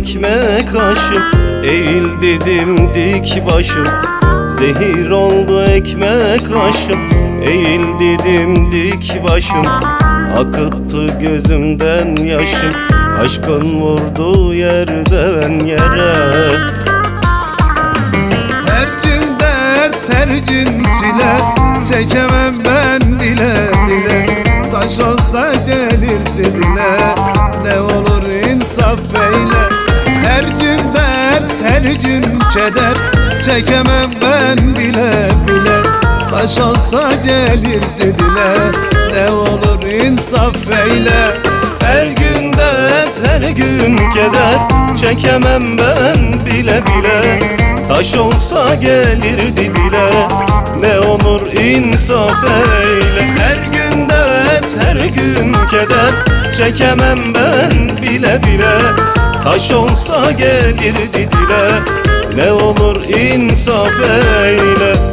ekmek aşım Eğildi dimdik başım. Zehir oldu ekmek aşım Eğildi dimdik başım. Akıttı gözümden yaşım Aşkın vurduğu yerde ben yere. Her gün dert her gün çile Çekemem ben bile bile. Taş olsa gelirdi dile insaf eyle. Her gün dert her gün keder. Çekemem ben bile bile. Taş olsa gelirdi dile Ne olur insaf eyle. Her gün dert her gün keder. Çekemem ben bile bile. Taş olsa gelirdi dile Ne olur insaf eyle. Her gün dert her gün keder Çekemem ben bile bile. Taş olsa gelirdi dile. Ne olur insaf eyle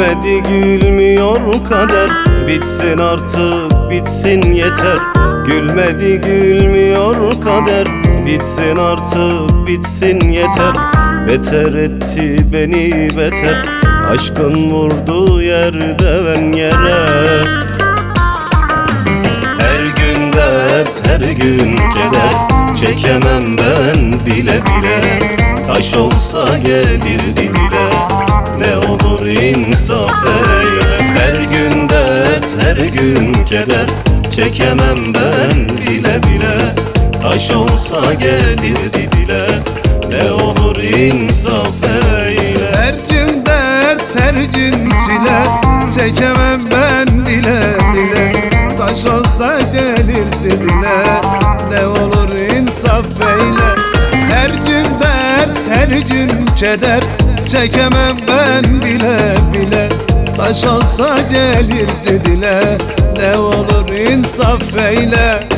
Gülmedi gülmüyor kader Bitsin artık bitsin yeter. Gülmedi gülmüyor kader Bitsin artık bitsin yeter. Beter etti beni beter. Aşkın vurduğu yerde ben yere. Her gün dert her gün keder. Çekemem ben bile bile. Taş olsa gelirdi dile insaf eyle Her gün dert her gün keder. Çekemem ben bile bile. Taş olsa gelirdi dile. Ne olur insaf eyle Her gün dert her gün çile. Çekemem ben bile bile. Taş olsa gelirdi dile. Ne olur insaf eyle. Her gün dert her gün keder Çekemem ben bile bile. Taş olsa gelirdi dile Ne olur insaf eyle